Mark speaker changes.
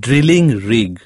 Speaker 1: drilling rig.